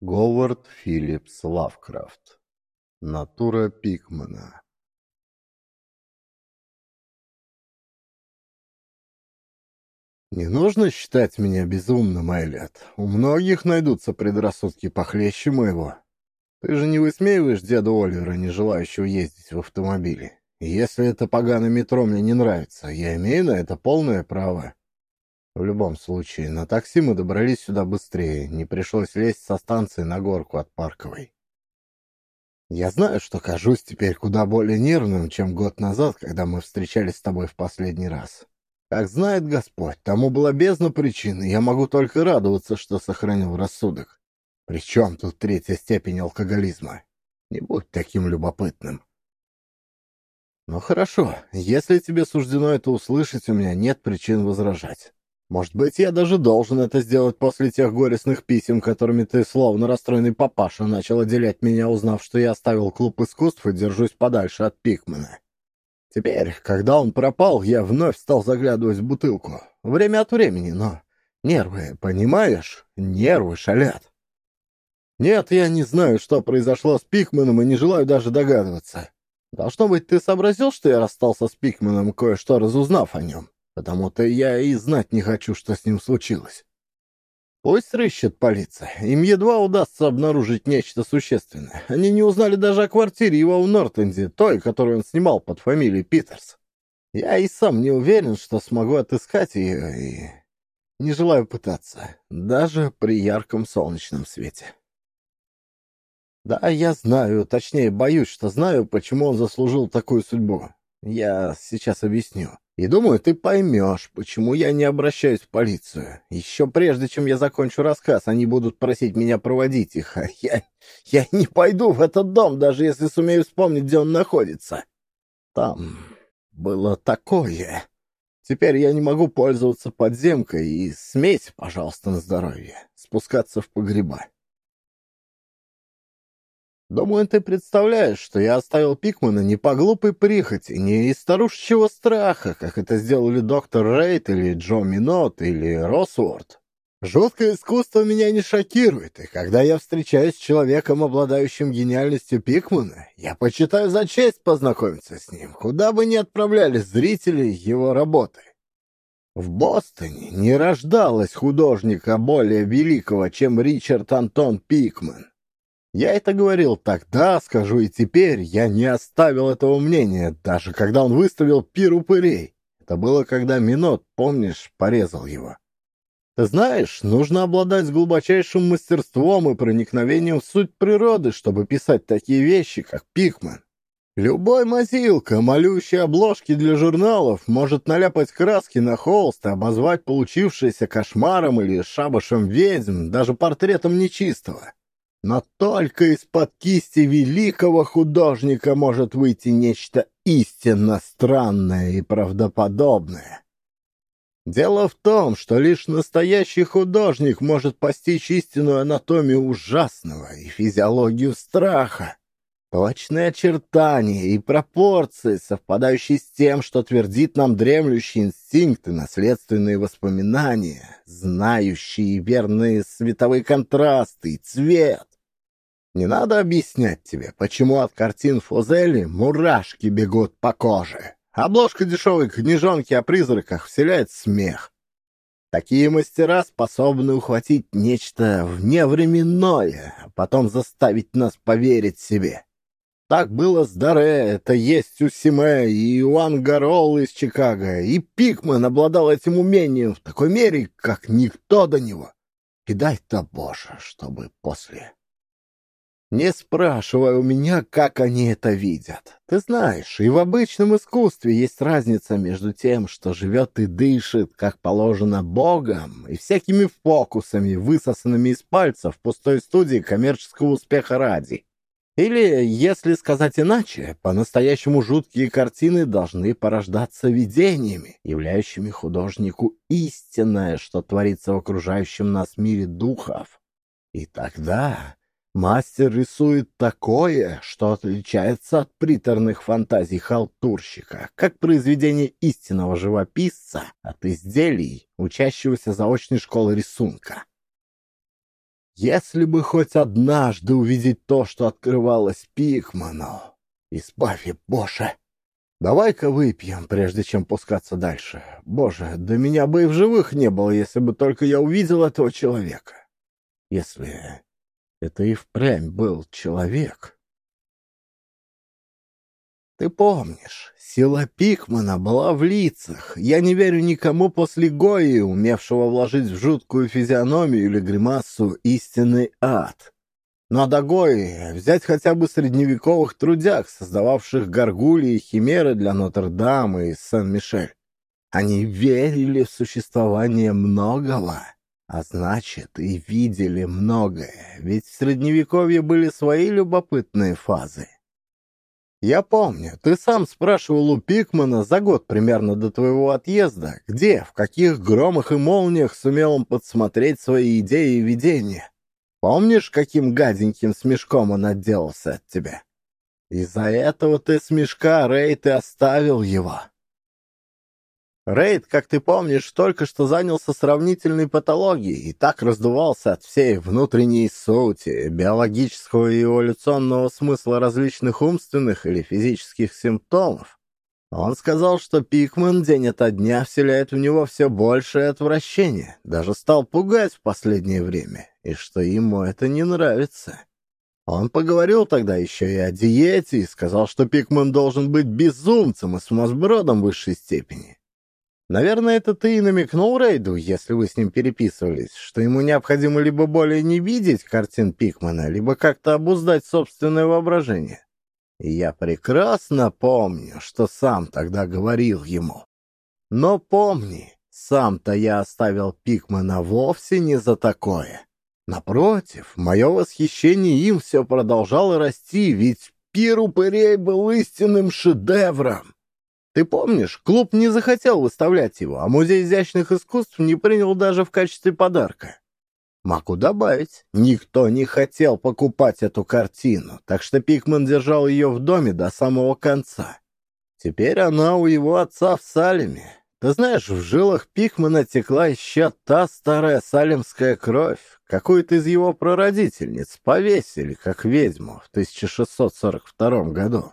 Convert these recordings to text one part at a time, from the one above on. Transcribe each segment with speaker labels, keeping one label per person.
Speaker 1: Говард Филлипс Лавкрафт. Натура Пикмана. Не нужно считать меня безумным, Эллиот. У многих найдутся предрассудки похлеще моего. Ты же не высмеиваешь деда Оливера, не желающего ездить в автомобиле. Если это поганое метро мне не нравится, я имею на это полное право. В любом случае, на такси мы добрались сюда быстрее, не пришлось лезть со станции на горку от Парковой. Я знаю, что кажусь теперь куда более нервным, чем год назад, когда мы встречались с тобой в последний раз. Как знает Господь, тому была бездна причин, и я могу только радоваться, что сохранил рассудок. Причем тут третья степень алкоголизма? Не будь таким любопытным. Ну хорошо, если тебе суждено это услышать, у меня нет причин возражать. Может быть, я даже должен это сделать после тех горестных писем, которыми ты, словно расстроенный папаша, начал отделять меня, узнав, что я оставил клуб искусств и держусь подальше от Пикмана. Теперь, когда он пропал, я вновь стал заглядывать в бутылку. Время от времени, но... Нервы, понимаешь? Нервы шалят. Нет, я не знаю, что произошло с Пикманом, и не желаю даже догадываться. Должно быть, ты сообразил, что я расстался с Пикманом, кое-что разузнав о нем потому-то я и знать не хочу, что с ним случилось. Пусть рыщет полиция. Им едва удастся обнаружить нечто существенное. Они не узнали даже о квартире его в Нортенде, той, которую он снимал под фамилией Питерс. Я и сам не уверен, что смогу отыскать ее, и не желаю пытаться, даже при ярком солнечном свете. Да, я знаю, точнее, боюсь, что знаю, почему он заслужил такую судьбу. Я сейчас объясню. И думаю, ты поймешь, почему я не обращаюсь в полицию. Еще прежде, чем я закончу рассказ, они будут просить меня проводить их, а я, я не пойду в этот дом, даже если сумею вспомнить, где он находится. Там было такое. Теперь я не могу пользоваться подземкой и смесь, пожалуйста, на здоровье, спускаться в погреба. Думаю, ты представляешь, что я оставил Пикмана не по глупой прихоти, не из старушечьего страха, как это сделали доктор Рейт или Джо Минот или Росуорт. Жуткое искусство меня не шокирует, и когда я встречаюсь с человеком, обладающим гениальностью Пикмана, я почитаю за честь познакомиться с ним, куда бы ни отправлялись зрители его работы. В Бостоне не рождалось художника более великого, чем Ричард Антон Пикман. Я это говорил тогда, скажу и теперь, я не оставил этого мнения, даже когда он выставил пир упырей. Это было, когда Минот, помнишь, порезал его. Ты знаешь, нужно обладать глубочайшим мастерством и проникновением в суть природы, чтобы писать такие вещи, как Пикман. Любой мазилка, молющий обложки для журналов, может наляпать краски на холст и обозвать получившееся кошмаром или шабашем ведьм, даже портретом нечистого. Но только из-под кисти великого художника может выйти нечто истинно странное и правдоподобное. Дело в том, что лишь настоящий художник может постичь истинную анатомию ужасного и физиологию страха. Точные очертания и пропорции, совпадающие с тем, что твердит нам дремлющий инстинкт и наследственные воспоминания, знающие верные световые контрасты и цвет. Не надо объяснять тебе, почему от картин Фузели мурашки бегут по коже. Обложка дешевой книжонки о призраках вселяет смех. Такие мастера способны ухватить нечто вневременное, а потом заставить нас поверить себе. Так было с Даре, это есть у Симе, и Иоанн Гарол из Чикаго, и Пикман обладал этим умением в такой мере, как никто до него. И дай-то Боже, чтобы после не спрашивай у меня, как они это видят. Ты знаешь, и в обычном искусстве есть разница между тем, что живет и дышит, как положено Богом, и всякими фокусами, высосанными из пальцев в пустой студии коммерческого успеха ради. Или, если сказать иначе, по-настоящему жуткие картины должны порождаться видениями, являющими художнику истинное, что творится в окружающем нас мире духов. И тогда Мастер рисует такое, что отличается от приторных фантазий халтурщика, как произведение истинного живописца от изделий, учащегося заочной школы рисунка. Если бы хоть однажды увидеть то, что открывалось Пикману. Избави, Боже! Давай-ка выпьем, прежде чем пускаться дальше. Боже, да меня бы и в живых не было, если бы только я увидел этого человека. Если это и впрямь был человек. Ты помнишь, сила Пикмана была в лицах. Я не верю никому после Гои, умевшего вложить в жуткую физиономию или гримасу истинный ад. Но до Гои взять хотя бы средневековых трудяг, создававших горгульи и химеры для Нотр-Дама и Сен-Мишель. Они верили в существование многого, а значит и видели многое, ведь в Средневековье были свои любопытные фазы. Я помню, ты сам спрашивал у Пикмана за год примерно до твоего отъезда, где, в каких громах и молниях сумел он подсмотреть свои идеи и видения. Помнишь, каким гаденьким смешком он отделался от тебя? Из-за этого ты смешка, Рейд, и оставил его. Рейд, как ты помнишь, только что занялся сравнительной патологией и так раздувался от всей внутренней сути, биологического и эволюционного смысла различных умственных или физических симптомов. Он сказал, что Пикман день ото дня вселяет в него все большее отвращение, даже стал пугать в последнее время, и что ему это не нравится. Он поговорил тогда еще и о диете и сказал, что Пикман должен быть безумцем и сумасбродом высшей степени. Наверное, это ты и намекнул Рейду, если вы с ним переписывались, что ему необходимо либо более не видеть картин Пикмана, либо как-то обуздать собственное воображение. И я прекрасно помню, что сам тогда говорил ему. Но помни, сам-то я оставил Пикмана вовсе не за такое. Напротив, мое восхищение им все продолжало расти, ведь «Пир упырей» был истинным шедевром. Ты помнишь, клуб не захотел выставлять его, а Музей изящных искусств не принял даже в качестве подарка. Могу добавить, никто не хотел покупать эту картину, так что Пикман держал ее в доме до самого конца. Теперь она у его отца в Салеме. Ты знаешь, в жилах Пикмана текла еще та старая салемская кровь. Какую-то из его прародительниц повесили, как ведьму, в 1642 году.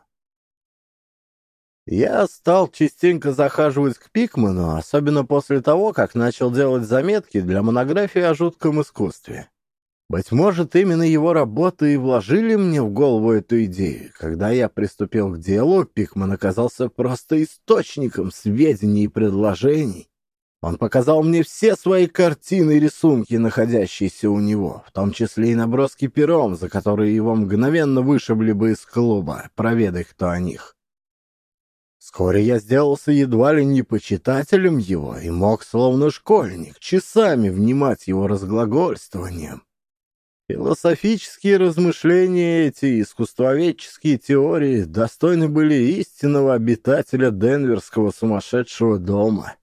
Speaker 1: Я стал частенько захаживать к Пикману, особенно после того, как начал делать заметки для монографии о жутком искусстве. Быть может, именно его работы и вложили мне в голову эту идею. Когда я приступил к делу, Пикман оказался просто источником сведений и предложений. Он показал мне все свои картины и рисунки, находящиеся у него, в том числе и наброски пером, за которые его мгновенно вышибли бы из клуба, проведай кто о них. Вскоре я сделался едва ли не почитателем его и мог, словно школьник, часами внимать его разглагольствованием. Философические размышления эти, искусствоведческие теории достойны были истинного обитателя Денверского сумасшедшего дома.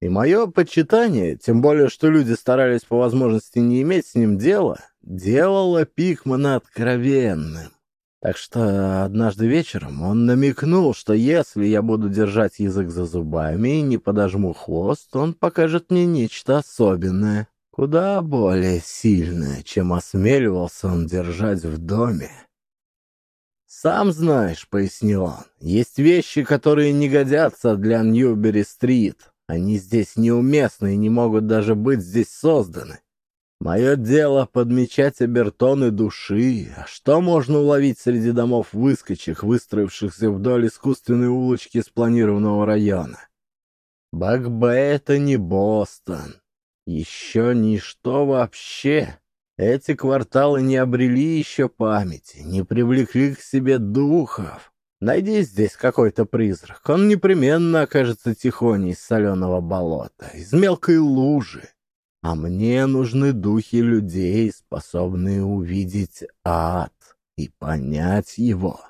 Speaker 1: И мое почитание, тем более, что люди старались по возможности не иметь с ним дела, делало Пикмана откровенным. Так что однажды вечером он намекнул, что если я буду держать язык за зубами и не подожму хвост, он покажет мне нечто особенное, куда более сильное, чем осмеливался он держать в доме. «Сам знаешь», — пояснил он, — «есть вещи, которые не годятся для Ньюбери-стрит. Они здесь неуместны и не могут даже быть здесь созданы. Мое дело подмечать обертоны души. А что можно уловить среди домов выскочих, выстроившихся вдоль искусственной улочки спланированного района? Бэкбэ — это не Бостон. Еще ничто вообще. Эти кварталы не обрели еще памяти, не привлекли к себе духов. Найди здесь какой-то призрак, он непременно окажется тихоней из соленого болота, из мелкой лужи. А мне нужны духи людей, способные увидеть ад и понять его.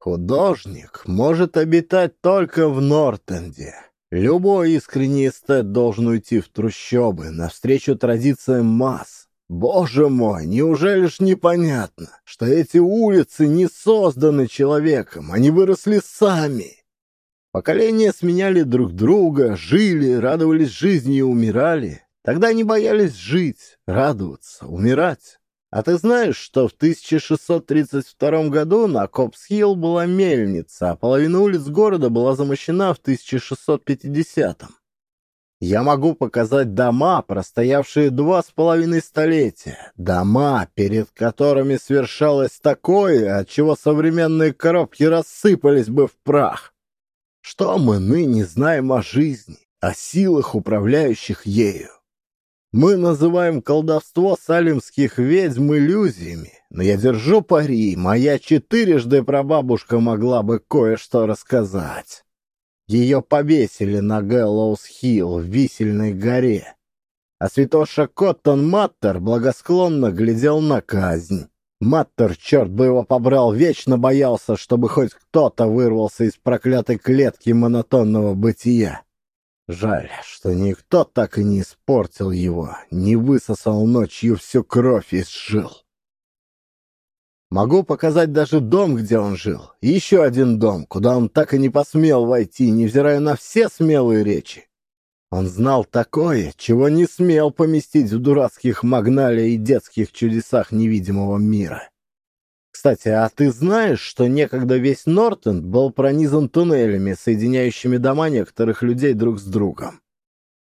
Speaker 1: Художник может обитать только в Нортенде. Любой искренний эстет должен уйти в трущобы, навстречу традициям масс. Боже мой, неужели ж непонятно, что эти улицы не созданы человеком, они выросли сами? Поколения сменяли друг друга, жили, радовались жизни и умирали, Тогда они боялись жить, радоваться, умирать. А ты знаешь, что в 1632 году на Копс-Хилл была мельница, а половина улиц города была замощена в 1650 -м? Я могу показать дома, простоявшие два с половиной столетия. Дома, перед которыми свершалось такое, от чего современные коробки рассыпались бы в прах. Что мы ныне знаем о жизни, о силах, управляющих ею? Мы называем колдовство салемских ведьм иллюзиями, но я держу пари, моя четырежды прабабушка могла бы кое-что рассказать. Ее повесили на Гэллоус-Хилл в Висельной горе, а святоша Коттон Маттер благосклонно глядел на казнь. Маттер, черт бы его побрал, вечно боялся, чтобы хоть кто-то вырвался из проклятой клетки монотонного бытия. Жаль, что никто так и не испортил его, не высосал ночью всю кровь из жил. Могу показать даже дом, где он жил. еще один дом, куда он так и не посмел войти, невзирая на все смелые речи. Он знал такое, чего не смел поместить в дурацких магналия и детских чудесах невидимого мира. Кстати, а ты знаешь, что некогда весь Нортон был пронизан туннелями, соединяющими дома некоторых людей друг с другом?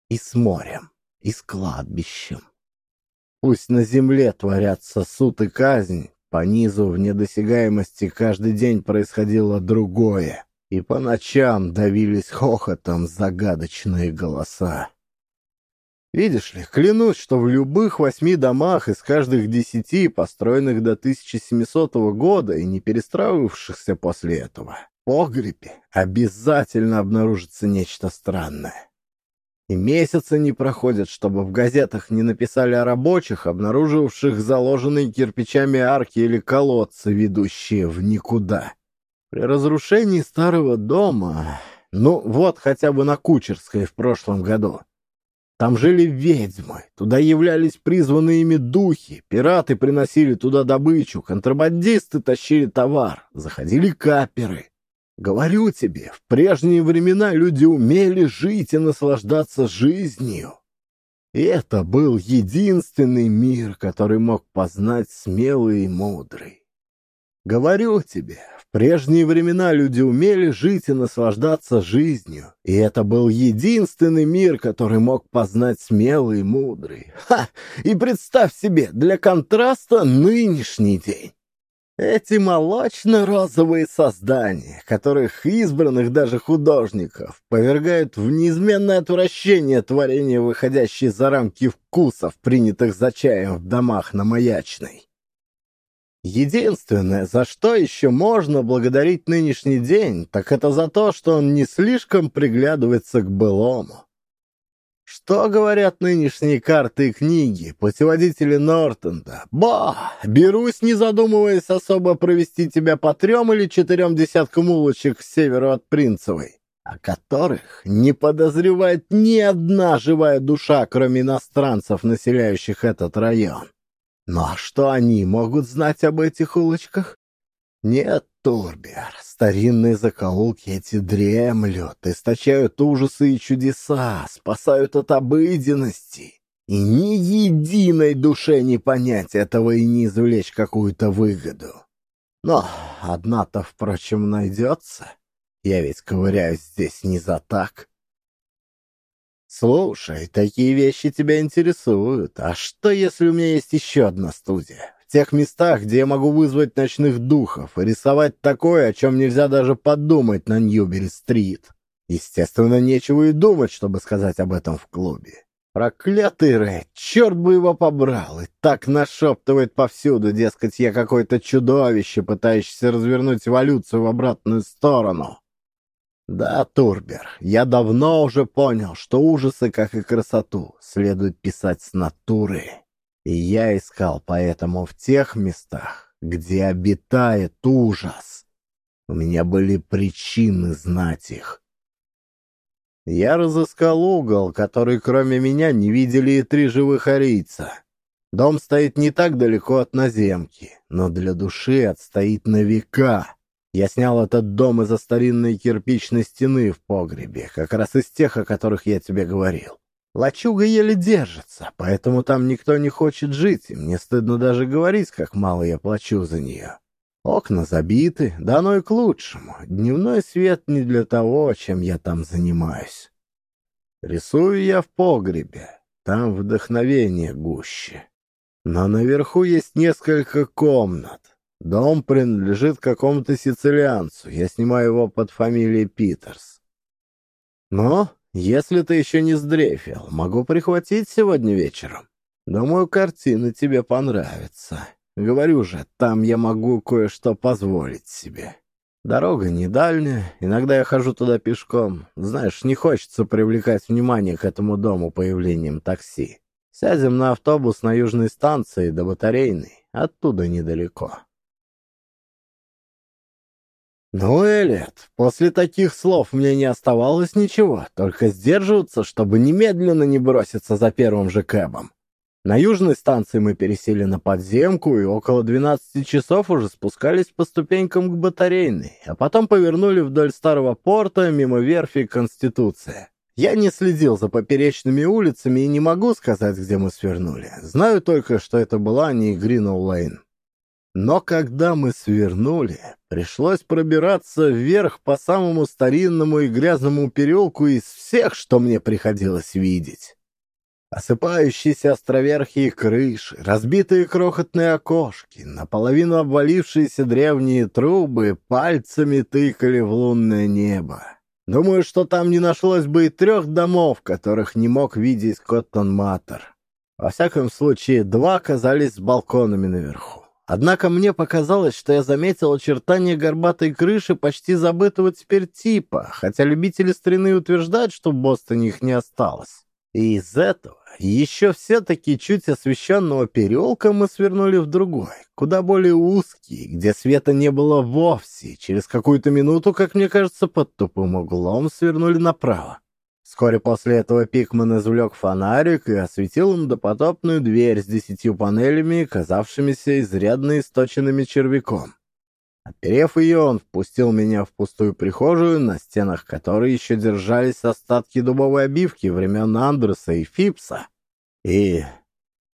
Speaker 1: И с морем, и с кладбищем. Пусть на земле творятся суд и казнь, по низу в недосягаемости каждый день происходило другое, и по ночам давились хохотом загадочные голоса. Видишь ли, клянусь, что в любых восьми домах из каждых десяти, построенных до 1700 года и не перестраивавшихся после этого, в погребе обязательно обнаружится нечто странное. И месяца не проходят, чтобы в газетах не написали о рабочих, обнаруживших заложенные кирпичами арки или колодцы, ведущие в никуда. При разрушении старого дома, ну вот хотя бы на Кучерской в прошлом году, там жили ведьмы, туда являлись призванные ими духи, пираты приносили туда добычу, контрабандисты тащили товар, заходили каперы. Говорю тебе, в прежние времена люди умели жить и наслаждаться жизнью. И это был единственный мир, который мог познать смелый и мудрый. Говорю тебе, в прежние времена люди умели жить и наслаждаться жизнью, и это был единственный мир, который мог познать смелый и мудрый. Ха! И представь себе, для контраста нынешний день. Эти молочно-розовые создания, которых избранных даже художников повергают в неизменное отвращение творения, выходящие за рамки вкусов, принятых за чаем в домах на Маячной. Единственное, за что еще можно благодарить нынешний день, так это за то, что он не слишком приглядывается к былому. Что говорят нынешние карты и книги, путеводители Нортонда? Ба! Берусь, не задумываясь особо провести тебя по трем или четырем десяткам улочек к северу от Принцевой, о которых не подозревает ни одна живая душа, кроме иностранцев, населяющих этот район. Но ну, а что они могут знать об этих улочках? Нет, Турбер, старинные закоулки эти дремлют, источают ужасы и чудеса, спасают от обыденности. И ни единой душе не понять этого и не извлечь какую-то выгоду. Но одна-то, впрочем, найдется. Я ведь ковыряюсь здесь не за так. «Слушай, такие вещи тебя интересуют. А что, если у меня есть еще одна студия? В тех местах, где я могу вызвать ночных духов и рисовать такое, о чем нельзя даже подумать на Ньюбери-стрит. Естественно, нечего и думать, чтобы сказать об этом в клубе. Проклятый Рэй, черт бы его побрал, и так нашептывает повсюду, дескать, я какое-то чудовище, пытающееся развернуть эволюцию в обратную сторону. Да, Турбер, я давно уже понял, что ужасы, как и красоту, следует писать с натуры. И я искал поэтому в тех местах, где обитает ужас. У меня были причины знать их. Я разыскал угол, который кроме меня не видели и три живых арийца. Дом стоит не так далеко от наземки, но для души отстоит на века. Я снял этот дом из-за старинной кирпичной стены в погребе, как раз из тех, о которых я тебе говорил. Лачуга еле держится, поэтому там никто не хочет жить, и мне стыдно даже говорить, как мало я плачу за нее. Окна забиты, да оно и к лучшему. Дневной свет не для того, чем я там занимаюсь. Рисую я в погребе, там вдохновение гуще. Но наверху есть несколько комнат. Дом принадлежит какому-то сицилианцу, я снимаю его под фамилией Питерс. Но, если ты еще не сдрефил, могу прихватить сегодня вечером. Думаю, картина тебе понравится. Говорю же, там я могу кое-что позволить себе. Дорога не дальняя, иногда я хожу туда пешком. Знаешь, не хочется привлекать внимание к этому дому появлением такси. Сядем на автобус на южной станции до батарейной, оттуда недалеко. Ну, Элliot, после таких слов мне не оставалось ничего, только сдерживаться, чтобы немедленно не броситься за первым же кэбом. На южной станции мы пересели на подземку и около 12 часов уже спускались по ступенькам к батарейной, а потом повернули вдоль старого порта мимо верфи Конституция. Я не следил за поперечными улицами и не могу сказать, где мы свернули. Знаю только, что это была не Гриноу Лейн. Но когда мы свернули, пришлось пробираться вверх по самому старинному и грязному переулку из всех, что мне приходилось видеть. Осыпающиеся островерхие крыши, разбитые крохотные окошки, наполовину обвалившиеся древние трубы пальцами тыкали в лунное небо. Думаю, что там не нашлось бы и трех домов, которых не мог видеть Коттон Маттер. Во всяком случае, два оказались с балконами наверху. Однако мне показалось, что я заметил очертания горбатой крыши почти забытого теперь типа, хотя любители старины утверждают, что в Бостоне их не осталось. И из этого, еще все-таки чуть освещенного переулка мы свернули в другой, куда более узкий, где света не было вовсе. Через какую-то минуту, как мне кажется, под тупым углом свернули направо. Вскоре после этого Пикман извлек фонарик и осветил им допотопную дверь с десятью панелями, казавшимися изрядно источенными червяком. Отперев ее, он впустил меня в пустую прихожую, на стенах которой еще держались остатки дубовой обивки времен Андреса и Фипса и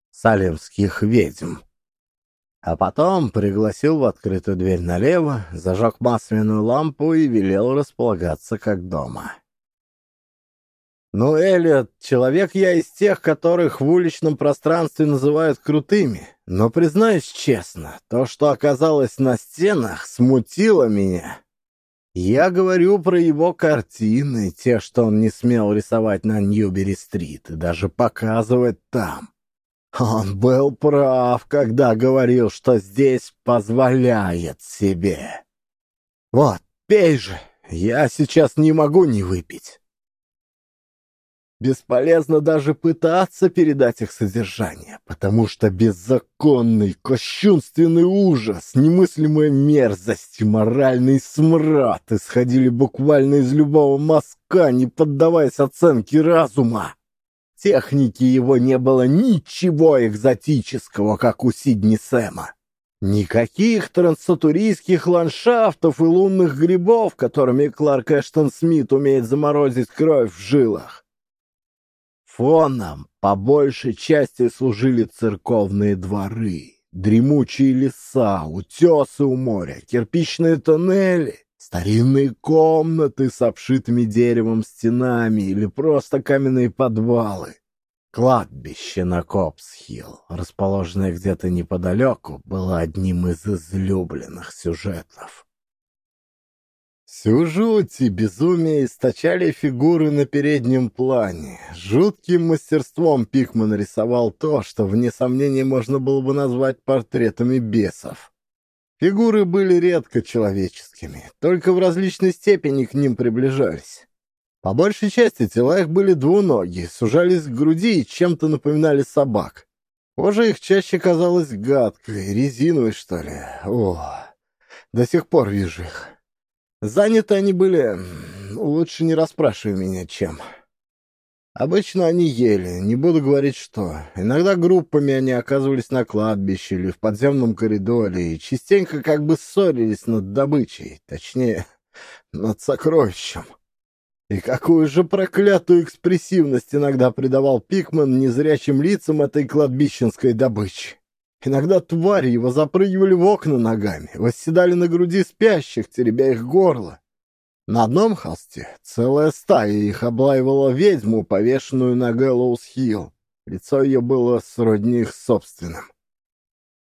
Speaker 1: салемских ведьм. А потом пригласил в открытую дверь налево, зажег масляную лампу и велел располагаться как дома. «Ну, Эллиот, человек я из тех, которых в уличном пространстве называют крутыми. Но, признаюсь честно, то, что оказалось на стенах, смутило меня. Я говорю про его картины, те, что он не смел рисовать на Ньюбери-стрит и даже показывать там. Он был прав, когда говорил, что здесь позволяет себе. Вот, пей же, я сейчас не могу не выпить. Бесполезно даже пытаться передать их содержание, потому что беззаконный, кощунственный ужас, немыслимая мерзость и моральный смрад исходили буквально из любого мазка, не поддаваясь оценке разума. Техники его не было ничего экзотического, как у Сидни Сэма. Никаких трансатурийских ландшафтов и лунных грибов, которыми Кларк Эштон Смит умеет заморозить кровь в жилах. Фоном по большей части служили церковные дворы, дремучие леса, утесы у моря, кирпичные тоннели, старинные комнаты с обшитыми деревом стенами или просто каменные подвалы. Кладбище на Копсхилл, расположенное где-то неподалеку, было одним из излюбленных сюжетов. Всю жуть и безумие источали фигуры на переднем плане. Жутким мастерством Пикман рисовал то, что, вне сомнения, можно было бы назвать портретами бесов. Фигуры были редко человеческими, только в различной степени к ним приближались. По большей части тела их были двуногие, сужались к груди и чем-то напоминали собак. Кожа их чаще казалась гадкой, резиновой, что ли. О, до сих пор вижу их. Заняты они были... Лучше не расспрашивай меня, чем. Обычно они ели, не буду говорить что. Иногда группами они оказывались на кладбище или в подземном коридоре и частенько как бы ссорились над добычей, точнее, над сокровищем. И какую же проклятую экспрессивность иногда придавал Пикман незрячим лицам этой кладбищенской добычи. Иногда твари его запрыгивали в окна ногами, восседали на груди спящих, теребя их горло. На одном холсте целая стая их облаивала ведьму, повешенную на Гэллоус-Хилл. Лицо ее было сродни их собственным.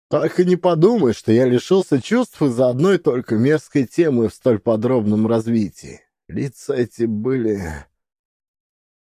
Speaker 1: Только не подумай, что я лишился чувств из-за одной только мерзкой темы в столь подробном развитии. Лица эти были...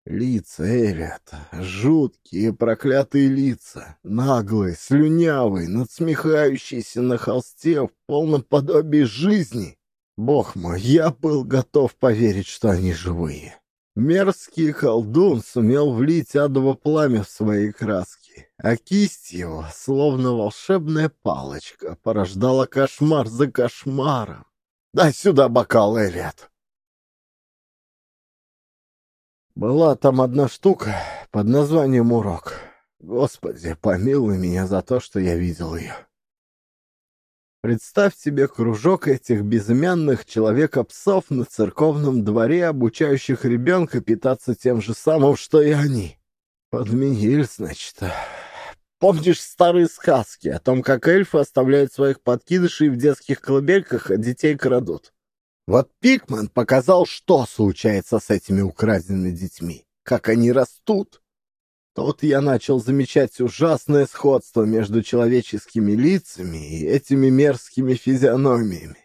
Speaker 1: Лица, Эллиот, жуткие проклятые лица, наглые, слюнявые, надсмехающиеся на холсте в полном подобии жизни. Бог мой, я был готов поверить, что они живые. Мерзкий колдун сумел влить адово пламя в свои краски, а кисть его, словно волшебная палочка, порождала кошмар за кошмаром. «Дай сюда бокал, Эллиот!» Была там одна штука под названием «Урок». Господи, помилуй меня за то, что я видел ее. Представь себе кружок этих безымянных человека-псов на церковном дворе, обучающих ребенка питаться тем же самым, что и они. Подменили, значит. Помнишь старые сказки о том, как эльфы оставляют своих подкидышей в детских колыбельках, а детей крадут? Вот Пикман показал, что случается с этими украденными детьми, как они растут. Тут я начал замечать ужасное сходство между человеческими лицами и этими мерзкими физиономиями.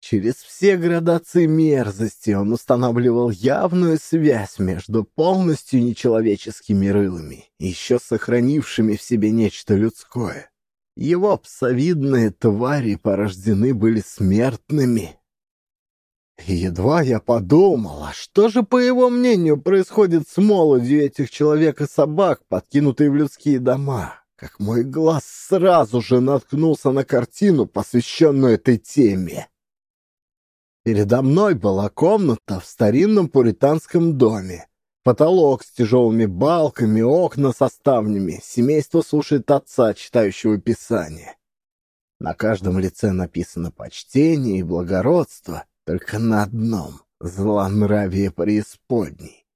Speaker 1: Через все градации мерзости он устанавливал явную связь между полностью нечеловеческими рылами еще сохранившими в себе нечто людское. Его псовидные твари порождены были смертными, едва я подумал, а что же, по его мнению, происходит с молодью этих человек и собак, подкинутые в людские дома, как мой глаз сразу же наткнулся на картину, посвященную этой теме. Передо мной была комната в старинном пуританском доме. Потолок с тяжелыми балками, окна со ставнями. Семейство слушает отца, читающего Писание. На каждом лице написано почтение и благородство — только на одном — злонравие преисподней.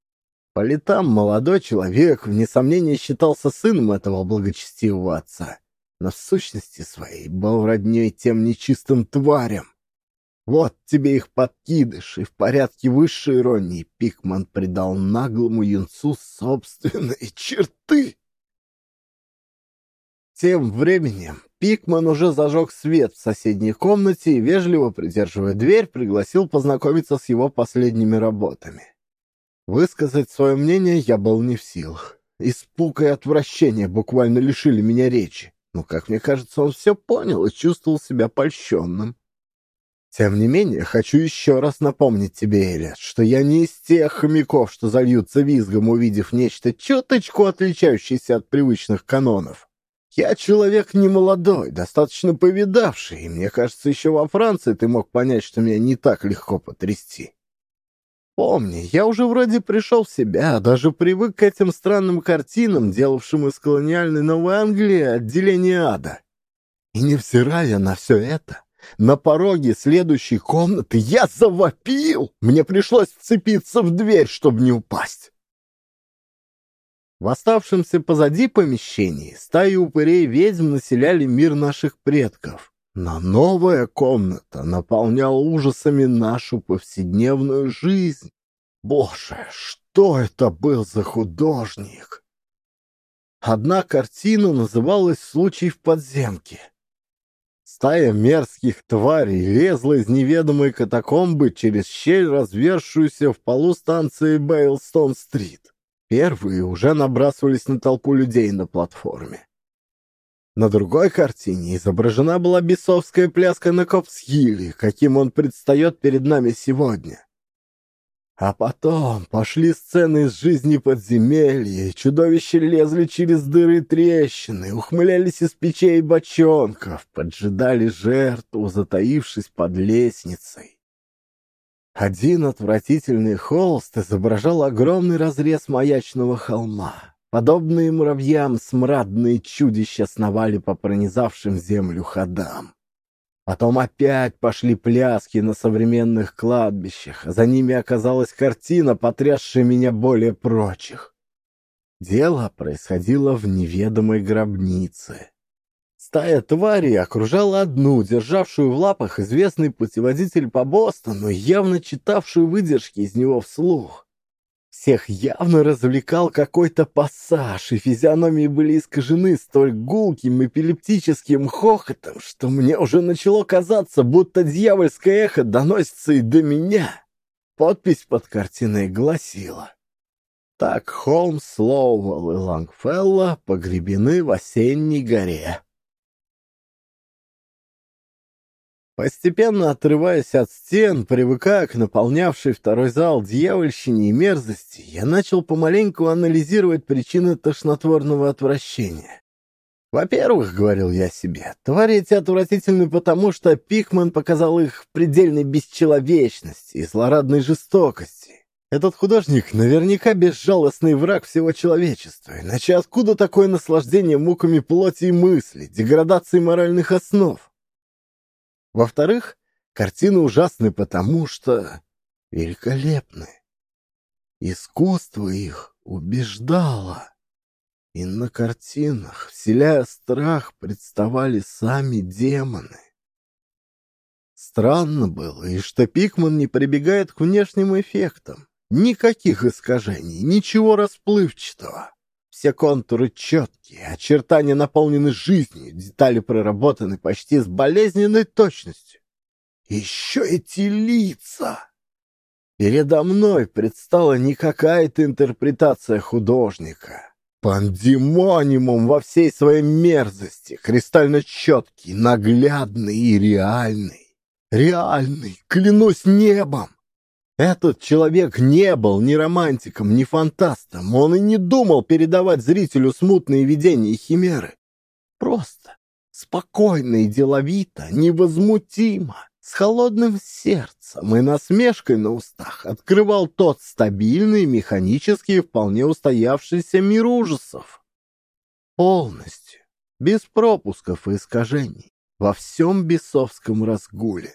Speaker 1: По летам молодой человек, вне сомнения, считался сыном этого благочестивого отца, но в сущности своей был родней тем нечистым тварям. Вот тебе их подкидыш, и в порядке высшей иронии Пикман придал наглому юнцу собственные черты. Тем временем Пикман уже зажег свет в соседней комнате и, вежливо придерживая дверь, пригласил познакомиться с его последними работами. Высказать свое мнение я был не в силах. Испуг и отвращение буквально лишили меня речи. Но, как мне кажется, он все понял и чувствовал себя польщенным. Тем не менее, хочу еще раз напомнить тебе, Элиот, что я не из тех хомяков, что зальются визгом, увидев нечто чуточку отличающееся от привычных канонов. Я человек не молодой, достаточно повидавший, и мне кажется, еще во Франции ты мог понять, что меня не так легко потрясти. Помни, я уже вроде пришел в себя, даже привык к этим странным картинам, делавшим из колониальной Новой Англии отделение ада. И невзирая на все это, на пороге следующей комнаты я завопил! Мне пришлось вцепиться в дверь, чтобы не упасть. В оставшемся позади помещении стаи упырей-ведьм населяли мир наших предков. Но новая комната наполняла ужасами нашу повседневную жизнь. Боже, что это был за художник! Одна картина называлась «Случай в подземке». Стая мерзких тварей лезла из неведомой катакомбы через щель, развершуюся в полу станции Бейлстон-стрит. Первые уже набрасывались на толпу людей на платформе. На другой картине изображена была бесовская пляска на Копсхиле, каким он предстает перед нами сегодня. А потом пошли сцены из жизни подземелья, чудовища лезли через дыры и трещины, ухмылялись из печей бочонков, поджидали жертву, затаившись под лестницей. Один отвратительный холст изображал огромный разрез маячного холма. Подобные муравьям смрадные чудища сновали по пронизавшим землю ходам. Потом опять пошли пляски на современных кладбищах, а за ними оказалась картина, потрясшая меня более прочих. Дело происходило в неведомой гробнице. Стая тварей окружала одну, державшую в лапах известный путеводитель по Бостону, явно читавшую выдержки из него вслух. Всех явно развлекал какой-то пассаж, и физиономии были искажены столь гулким эпилептическим хохотом, что мне уже начало казаться, будто дьявольское эхо доносится и до меня. Подпись под картиной гласила «Так Холмс, Лоуэлл и Лангфелла погребены в осенней горе». Постепенно отрываясь от стен, привыкая к наполнявшей второй зал дьявольщине и мерзости, я начал помаленьку анализировать причины тошнотворного отвращения. Во-первых, — говорил я себе, — твари эти отвратительны потому, что Пикман показал их предельной бесчеловечности и злорадной жестокости. Этот художник наверняка безжалостный враг всего человечества, иначе откуда такое наслаждение муками плоти и мысли, деградацией моральных основ? Во-вторых, картины ужасны потому, что великолепны. Искусство их убеждало. И на картинах, вселяя страх, представали сами демоны. Странно было, и что Пикман не прибегает к внешним эффектам. Никаких искажений, ничего расплывчатого. Все контуры четкие, очертания наполнены жизнью, детали проработаны почти с болезненной точностью. Еще эти лица! Передо мной предстала не какая-то интерпретация художника. Пандемонимум во всей своей мерзости, кристально четкий, наглядный и реальный. Реальный, клянусь небом! Этот человек не был ни романтиком, ни фантастом. Он и не думал передавать зрителю смутные видения и химеры. Просто, спокойно и деловито, невозмутимо, с холодным сердцем и насмешкой на устах открывал тот стабильный, механический вполне устоявшийся мир ужасов. Полностью, без пропусков и искажений, во всем бесовском разгуле.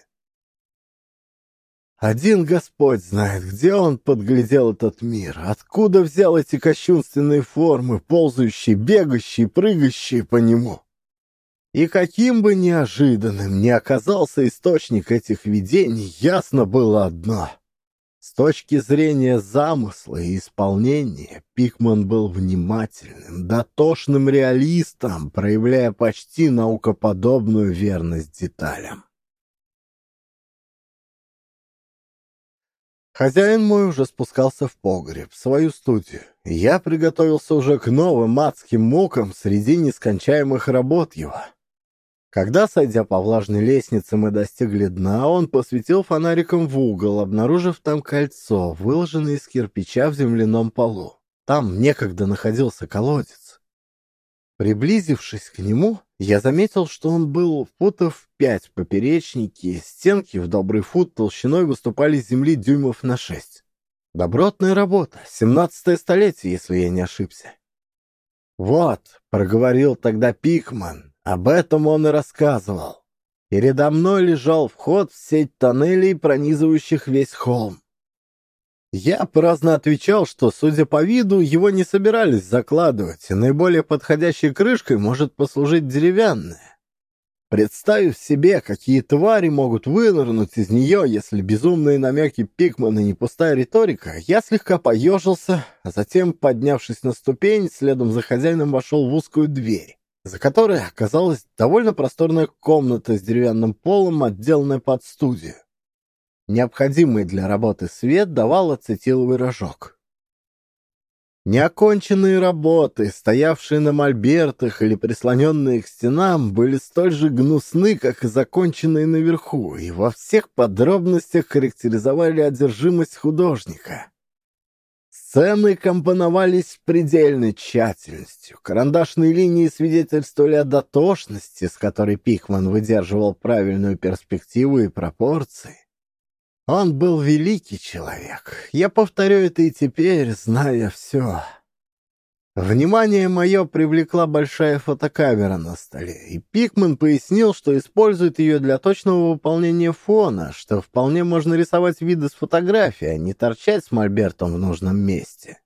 Speaker 1: Один Господь знает, где он подглядел этот мир, откуда взял эти кощунственные формы, ползающие, бегающие, прыгающие по нему. И каким бы неожиданным ни оказался источник этих видений, ясно было одно. С точки зрения замысла и исполнения, Пикман был внимательным, дотошным реалистом, проявляя почти наукоподобную верность деталям. Хозяин мой уже спускался в погреб, в свою студию. Я приготовился уже к новым адским мукам среди нескончаемых работ его. Когда, сойдя по влажной лестнице, мы достигли дна, он посветил фонариком в угол, обнаружив там кольцо, выложенное из кирпича в земляном полу. Там некогда находился колодец. Приблизившись к нему, я заметил, что он был футов пять в поперечнике, стенки в добрый фут толщиной выступали с земли дюймов на шесть. Добротная работа, семнадцатое столетие, если я не ошибся. «Вот», — проговорил тогда Пикман, об этом он и рассказывал. Передо мной лежал вход в сеть тоннелей, пронизывающих весь холм. Я праздно отвечал, что, судя по виду, его не собирались закладывать, и наиболее подходящей крышкой может послужить деревянная. Представив себе, какие твари могут вынырнуть из нее, если безумные намеки Пикмана не пустая риторика, я слегка поежился, а затем, поднявшись на ступень, следом за хозяином вошел в узкую дверь, за которой оказалась довольно просторная комната с деревянным полом, отделанная под студию. Необходимый для работы свет давал ацетиловый рожок. Неоконченные работы, стоявшие на мольбертах или прислоненные к стенам, были столь же гнусны, как и законченные наверху, и во всех подробностях характеризовали одержимость художника. Сцены компоновались с предельной тщательностью. Карандашные линии свидетельствовали о дотошности, с которой Пикман выдерживал правильную перспективу и пропорции. Он был великий человек. Я повторю это и теперь, зная все. Внимание мое привлекла большая фотокамера на столе, и Пикман пояснил, что использует ее для точного выполнения фона, что вполне можно рисовать виды с фотографии, а не торчать с мольбертом в нужном месте.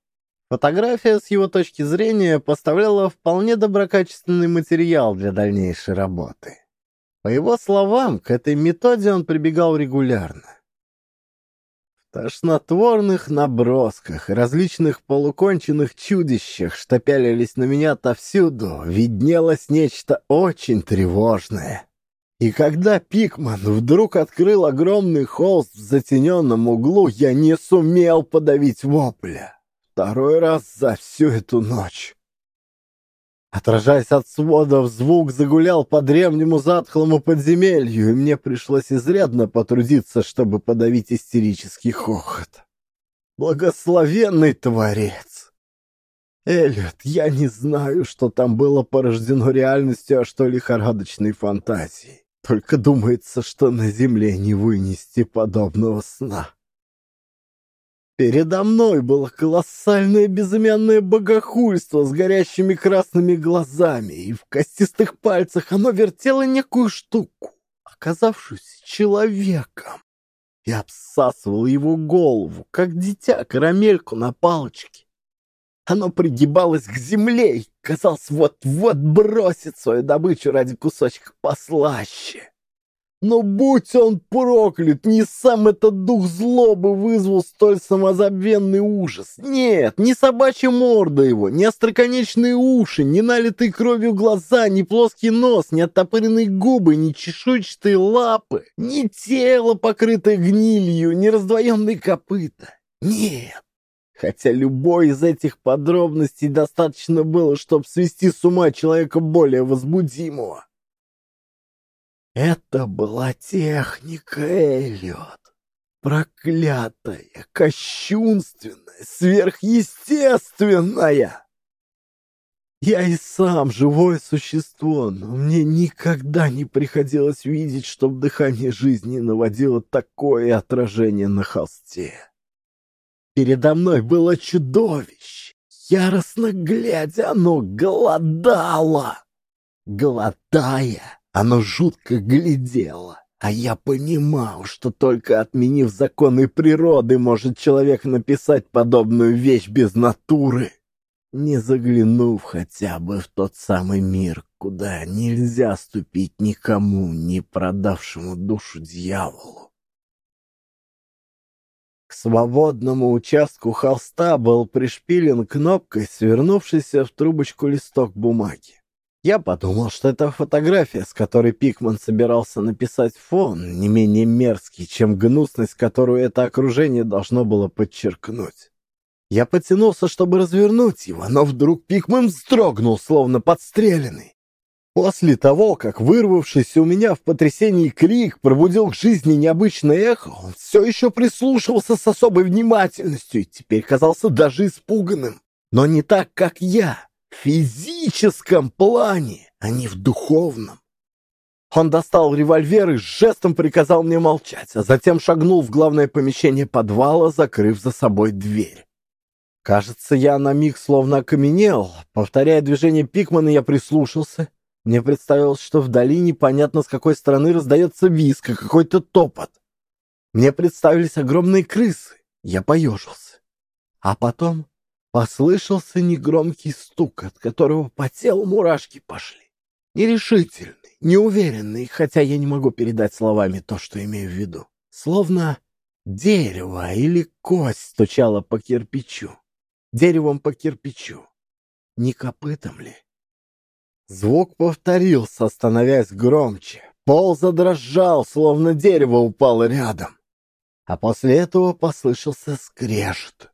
Speaker 1: Фотография, с его точки зрения, поставляла вполне доброкачественный материал для дальнейшей работы. По его словам, к этой методе он прибегал регулярно тошнотворных набросках различных полуконченных чудищах, что пялились на меня отовсюду, виднелось нечто очень тревожное. И когда Пикман вдруг открыл огромный холст в затененном углу, я не сумел подавить вопля. Второй раз за всю эту ночь. Отражаясь от сводов, звук загулял по древнему затхлому подземелью, и мне пришлось изрядно потрудиться, чтобы подавить истерический хохот. Благословенный Творец! Эллиот, я не знаю, что там было порождено реальностью, а что лихорадочной фантазией. Только думается, что на земле не вынести подобного сна. Передо мной было колоссальное безымянное богохульство с горящими красными глазами, и в костистых пальцах оно вертело некую штуку, оказавшуюся человеком. и обсасывал его голову, как дитя карамельку на палочке. Оно пригибалось к земле и, казалось, вот-вот бросит свою добычу ради кусочка послаще. Но будь он проклят, не сам этот дух злобы вызвал столь самозабвенный ужас. Нет, не собачья морда его, не остроконечные уши, не налитые кровью глаза, не плоский нос, не оттопыренные губы, не чешуйчатые лапы, не тело, покрытое гнилью, не раздвоенные копыта. Нет. Хотя любой из этих подробностей достаточно было, чтобы свести с ума человека более возбудимого. Это была техника, Эллиот. Проклятая, кощунственная, сверхъестественная. Я и сам живое существо, но мне никогда не приходилось видеть, чтобы дыхание жизни наводило такое отражение на холсте. Передо мной было чудовище. Яростно глядя, оно голодало. Голодая, оно жутко глядело, а я понимал, что только отменив законы природы, может человек написать подобную вещь без натуры, не заглянув хотя бы в тот самый мир, куда нельзя ступить никому, не продавшему душу дьяволу. К свободному участку холста был пришпилен кнопкой, свернувшийся в трубочку листок бумаги. Я подумал, что это фотография, с которой Пикман собирался написать фон, не менее мерзкий, чем гнусность, которую это окружение должно было подчеркнуть. Я потянулся, чтобы развернуть его, но вдруг Пикман вздрогнул, словно подстреленный. После того, как вырвавшийся у меня в потрясении крик пробудил к жизни необычное эхо, он все еще прислушивался с особой внимательностью и теперь казался даже испуганным. Но не так, как я физическом плане, а не в духовном. Он достал револьвер и жестом приказал мне молчать, а затем шагнул в главное помещение подвала, закрыв за собой дверь. Кажется, я на миг словно окаменел. Повторяя движение Пикмана, я прислушался. Мне представилось, что вдали непонятно с какой стороны раздается виск и какой-то топот. Мне представились огромные крысы. Я поежился. А потом Послышался негромкий стук, от которого по телу мурашки пошли. Нерешительный, неуверенный, хотя я не могу передать словами то, что имею в виду. Словно дерево или кость стучало по кирпичу. Деревом по кирпичу. Не копытом ли? Звук повторился, становясь громче. Пол задрожал, словно дерево упало рядом. А после этого послышался скрежет.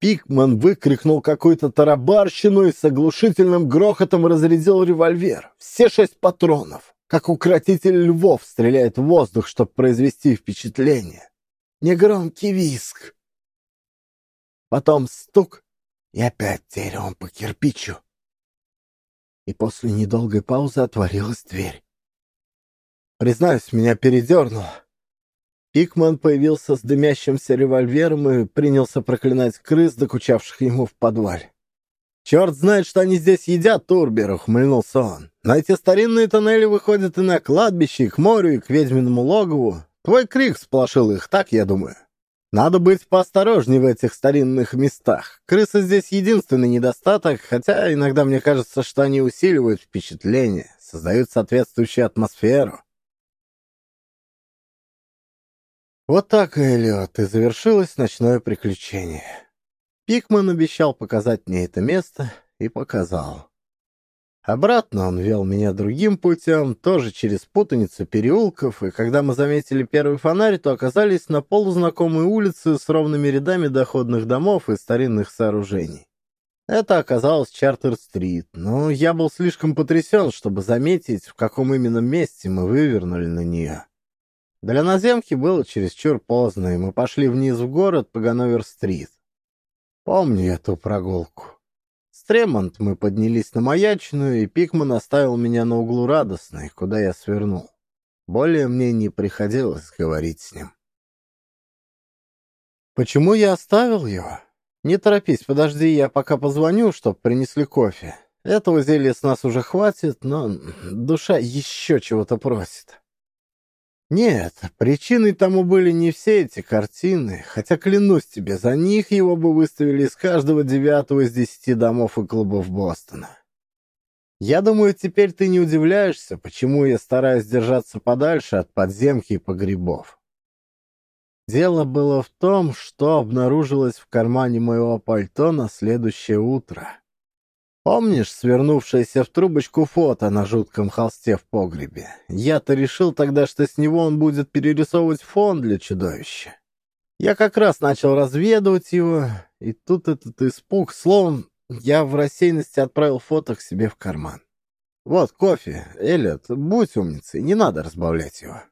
Speaker 1: Пикман выкрикнул какую-то тарабарщину и с оглушительным грохотом разрядил револьвер. Все шесть патронов, как укротитель львов, стреляет в воздух, чтобы произвести впечатление. Негромкий виск. Потом стук и опять деревом по кирпичу. И после недолгой паузы отворилась дверь. Признаюсь, меня передернуло. Пикман появился с дымящимся револьвером и принялся проклинать крыс, докучавших ему в подвале. «Черт знает, что они здесь едят, Турбер!» — ухмыльнулся он. «Но эти старинные тоннели выходят и на кладбище, и к морю, и к ведьминому логову. Твой крик сплошил их, так я думаю. Надо быть поосторожнее в этих старинных местах. Крысы здесь единственный недостаток, хотя иногда мне кажется, что они усиливают впечатление, создают соответствующую атмосферу». Вот так, Эллиот, и завершилось ночное приключение. Пикман обещал показать мне это место и показал. Обратно он вел меня другим путем, тоже через путаницу переулков, и когда мы заметили первый фонарь, то оказались на полузнакомой улице с ровными рядами доходных домов и старинных сооружений. Это оказалось Чартер-стрит, но я был слишком потрясен, чтобы заметить, в каком именно месте мы вывернули на нее. Для наземки было чересчур поздно, и мы пошли вниз в город по Ганновер-стрит. Помню эту прогулку. С Тремонт мы поднялись на Маячную, и Пикман оставил меня на углу Радостной, куда я свернул. Более мне не приходилось говорить с ним. Почему я оставил его? Не торопись, подожди, я пока позвоню, чтоб принесли кофе. Этого зелья с нас уже хватит, но душа еще чего-то просит. Нет, причиной тому были не все эти картины, хотя, клянусь тебе, за них его бы выставили из каждого девятого из десяти домов и клубов Бостона. Я думаю, теперь ты не удивляешься, почему я стараюсь держаться подальше от подземки и погребов. Дело было в том, что обнаружилось в кармане моего пальто на следующее утро. Помнишь свернувшееся в трубочку фото на жутком холсте в погребе? Я-то решил тогда, что с него он будет перерисовывать фон для чудовища. Я как раз начал разведывать его, и тут этот испуг, словом, я в рассеянности отправил фото к себе в карман. Вот кофе, Эллиот, будь умницей, не надо разбавлять его.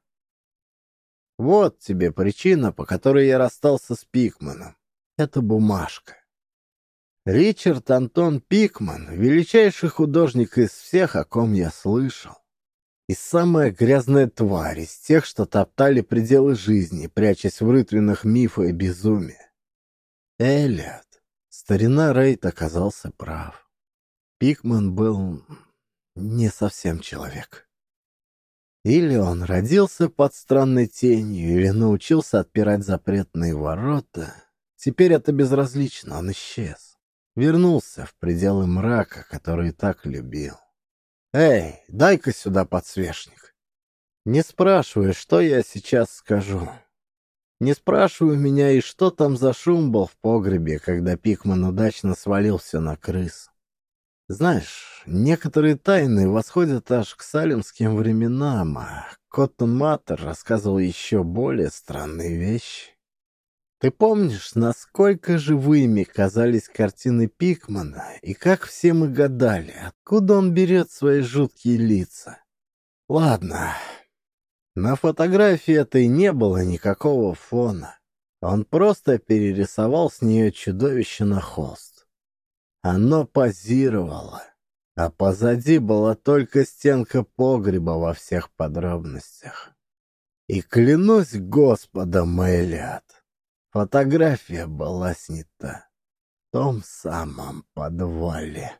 Speaker 1: Вот тебе причина, по которой я расстался с Пикманом. Это бумажка. Ричард Антон Пикман — величайший художник из всех, о ком я слышал. И самая грязная тварь из тех, что топтали пределы жизни, прячась в рытвинах мифа и безумия. Эллиот. Старина Рейд оказался прав. Пикман был не совсем человек. Или он родился под странной тенью, или научился отпирать запретные ворота. Теперь это безразлично, он исчез вернулся в пределы мрака, который так любил. «Эй, дай-ка сюда подсвечник!» Не спрашивай, что я сейчас скажу. Не спрашивай меня, и что там за шум был в погребе, когда Пикман удачно свалился на крыс. Знаешь, некоторые тайны восходят аж к салемским временам, а Коттон Маттер рассказывал еще более странные вещи. Ты помнишь, насколько живыми казались картины Пикмана, и как все мы гадали, откуда он берет свои жуткие лица? Ладно, на фотографии этой не было никакого фона. Он просто перерисовал с нее чудовище на холст. Оно позировало, а позади была только стенка погреба во всех подробностях. И клянусь Господом, Элиот, Фотография была снята в том самом подвале.